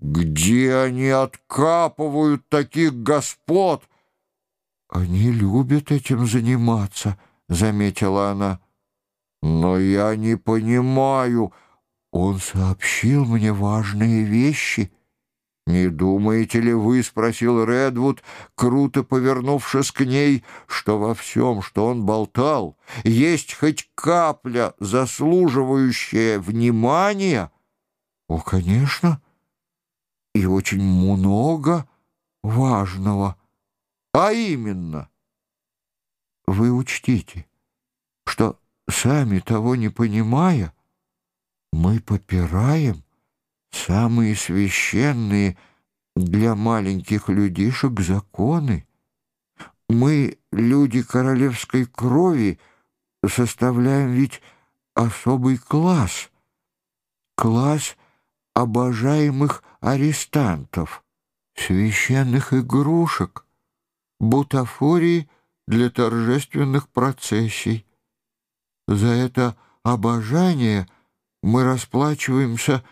Где они откапывают таких господ? Они любят этим заниматься, заметила она. Но я не понимаю. Он сообщил мне важные вещи. «Не думаете ли вы, — спросил Редвуд, круто повернувшись к ней, — что во всем, что он болтал, есть хоть капля, заслуживающая внимания?» «О, конечно, и очень много важного. А именно, вы учтите, что, сами того не понимая, мы попираем самые священные для маленьких людишек законы. Мы, люди королевской крови, составляем ведь особый класс, класс обожаемых арестантов, священных игрушек, бутафории для торжественных процессий. За это обожание мы расплачиваемся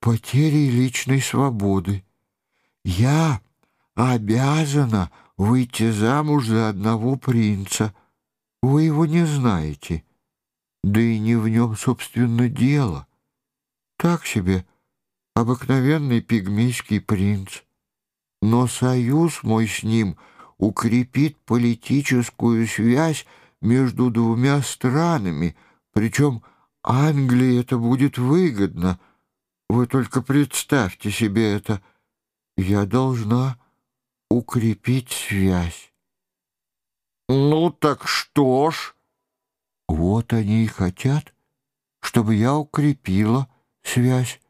потерей личной свободы. Я обязана выйти замуж за одного принца. Вы его не знаете, да и не в нем, собственно, дело. Так себе обыкновенный пигмейский принц. Но союз мой с ним укрепит политическую связь между двумя странами, причем Англии это будет выгодно — вы только представьте себе это. Я должна укрепить связь. Ну так что ж? Вот они и хотят, чтобы я укрепила связь,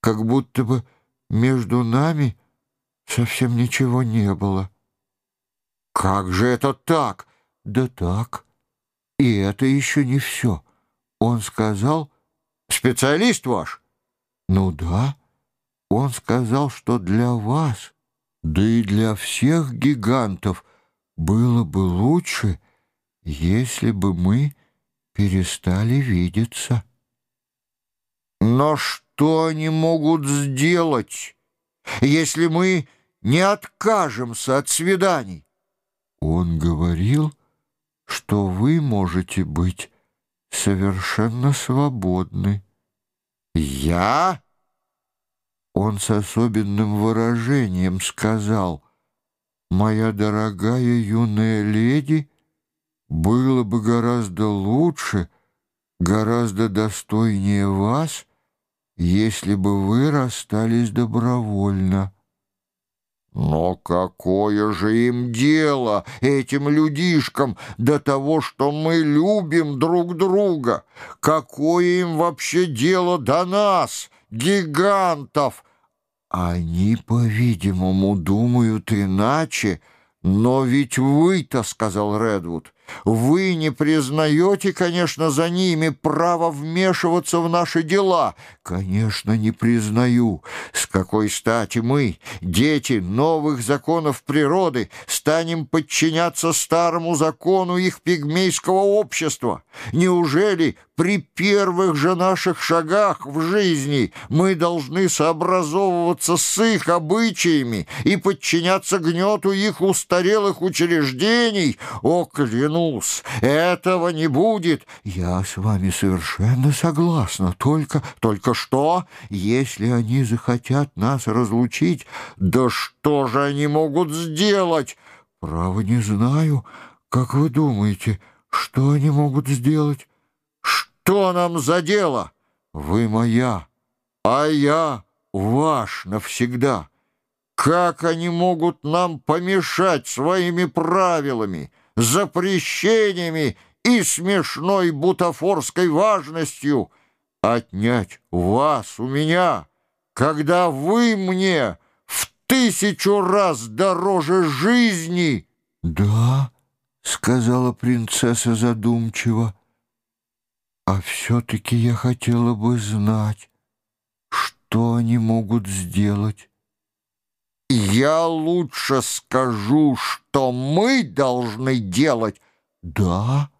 как будто бы между нами совсем ничего не было. Как же это так? Да так. И это еще не все. Он сказал, специалист ваш, ну да, он сказал, что для вас, да и для всех гигантов было бы лучше, если бы мы перестали видеться. Но что они могут сделать, если мы не откажемся от свиданий? Он говорил, что вы можете быть совершенно свободны. «Я?» Он с особенным выражением сказал, «Моя дорогая юная леди, было бы гораздо лучше, гораздо достойнее вас, если бы вы расстались добровольно». Но какое же им дело, этим людишкам, до того, что мы любим друг друга? Какое им вообще дело до нас, гигантов? Они, по-видимому, думают иначе, но ведь вы-то, — сказал Редвуд, — вы не признаете, конечно, за ними право вмешиваться в наши дела. Конечно, не признаю. С какой стати мы, дети новых законов природы, станем подчиняться старому закону их пигмейского общества? Неужели при первых же наших шагах в жизни мы должны сообразовываться с их обычаями и подчиняться гнету их устарелых учреждений? О, клянусь! Клянусь, этого не будет. Я с вами совершенно согласна. Только, только что, если они захотят нас разлучить, да что же они могут сделать? Право не знаю. Как вы думаете, что они могут сделать? Что нам за дело? Вы моя, а я ваш навсегда. Как они могут нам помешать своими правилами? Запрещениями и смешной бутафорской важностью отнять вас у меня, когда вы мне в тысячу раз дороже жизни. — Да, — сказала принцесса задумчиво, — а все-таки я хотела бы знать, что они могут сделать. Я лучше скажу, что мы должны делать. Да,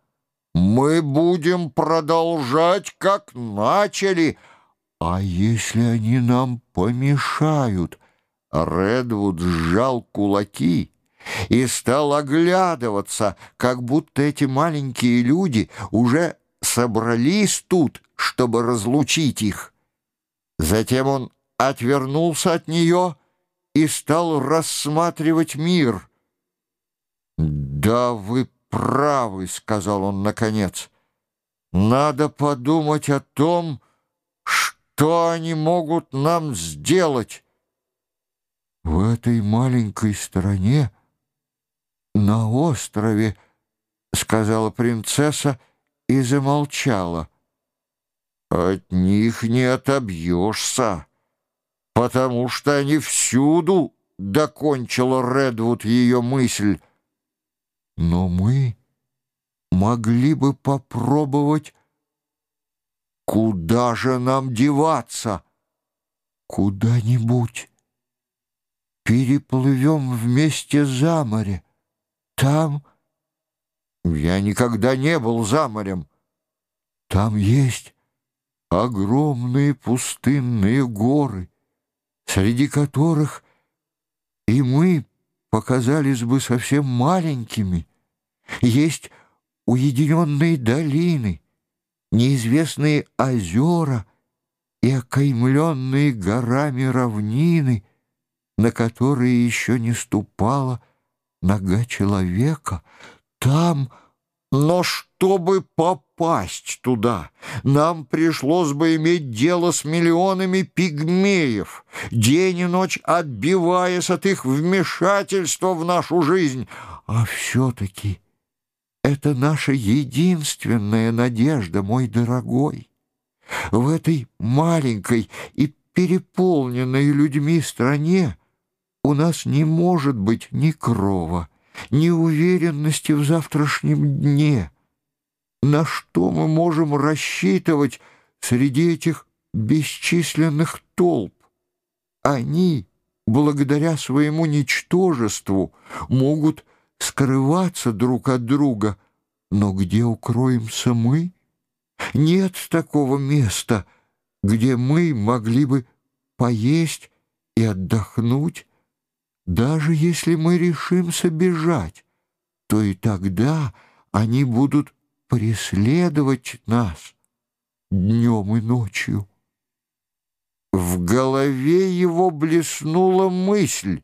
мы будем продолжать, как начали, «А если они нам помешают?» Редвуд сжал кулаки и стал оглядываться, как будто эти маленькие люди уже собрались тут, чтобы разлучить их. Затем он отвернулся от нее и стал рассматривать мир. «Да вы правы», — сказал он наконец. «Надо подумать о том, что они могут нам сделать». В этой маленькой стране, на острове, — сказала принцесса и замолчала. От них не отобьешься, потому что они всюду, — докончила Редвуд ее мысль. Но мы могли бы попробовать, куда же нам деваться? Куда-нибудь переплывем вместе за море. Там... Я никогда не был за морем. Там есть огромные пустынные горы, среди которых и мы показались бы совсем маленькими. Есть уединенные долины, неизвестные озера и окаймленные горами равнины — на которые еще не ступала нога человека, там... Но чтобы попасть туда, нам пришлось бы иметь дело с миллионами пигмеев, день и ночь отбиваясь от их вмешательства в нашу жизнь. А все-таки это наша единственная надежда, мой дорогой. В этой маленькой и переполненной людьми стране у нас не может быть ни крова, ни уверенности в завтрашнем дне. На что мы можем рассчитывать среди этих бесчисленных толп? Они, благодаря своему ничтожеству, могут скрываться друг от друга, но где укроемся мы? Нет такого места, где мы могли бы поесть и отдохнуть, даже если мы решимся бежать, то и тогда они будут преследовать нас днем и ночью. В голове его блеснула мысль.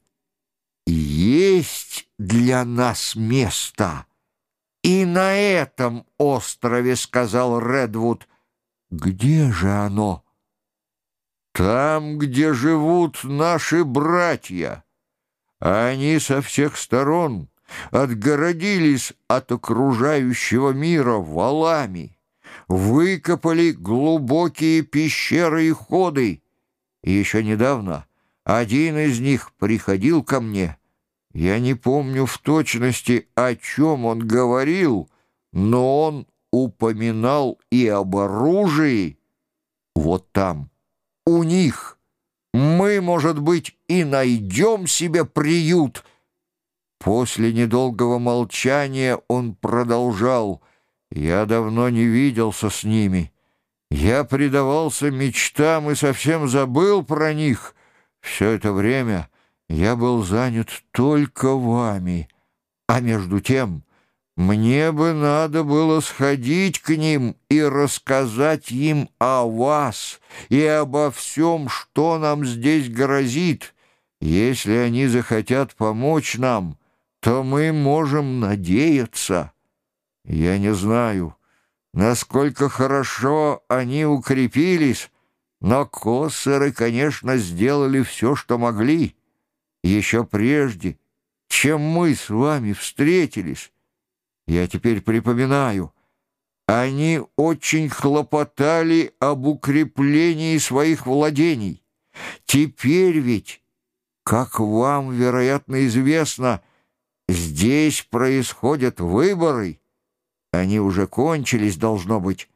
Есть для нас место. И на этом острове, сказал Редвуд. Где же оно? Там, где живут наши братья а они со всех сторон отгородились от окружающего мира валами, выкопали глубокие пещеры и ходы. И еще недавно один из них приходил ко мне. Я не помню в точности, о чем он говорил, но он упоминал и об оружии. Вот там, у них, мы, может быть, и найдем себе приют». После недолгого молчания он продолжал. «Я давно не виделся с ними. Я предавался мечтам и совсем забыл про них. Все это время я был занят только вами. А между тем мне бы надо было сходить к ним и рассказать им о вас и обо всем, что нам здесь грозит. Если они захотят помочь нам, то мы можем надеяться. Я не знаю, насколько хорошо они укрепились, но коссеры, конечно, сделали все, что могли. Еще прежде, чем мы с вами встретились, я теперь припоминаю. Они очень хлопотали об укреплении своих владений. Теперь ведь, как вам, вероятно, известно, здесь происходят выборы. Они уже кончились, должно быть.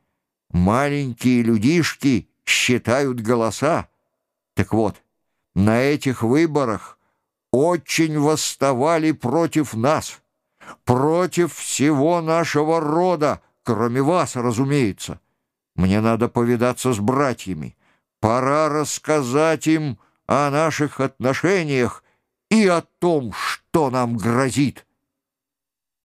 Маленькие людишки считают голоса. Так вот, на этих выборах очень восставали против нас против всего нашего рода, кроме вас, разумеется. Мне надо повидаться с братьями. Пора рассказать им о наших отношениях и о том, что нам грозит.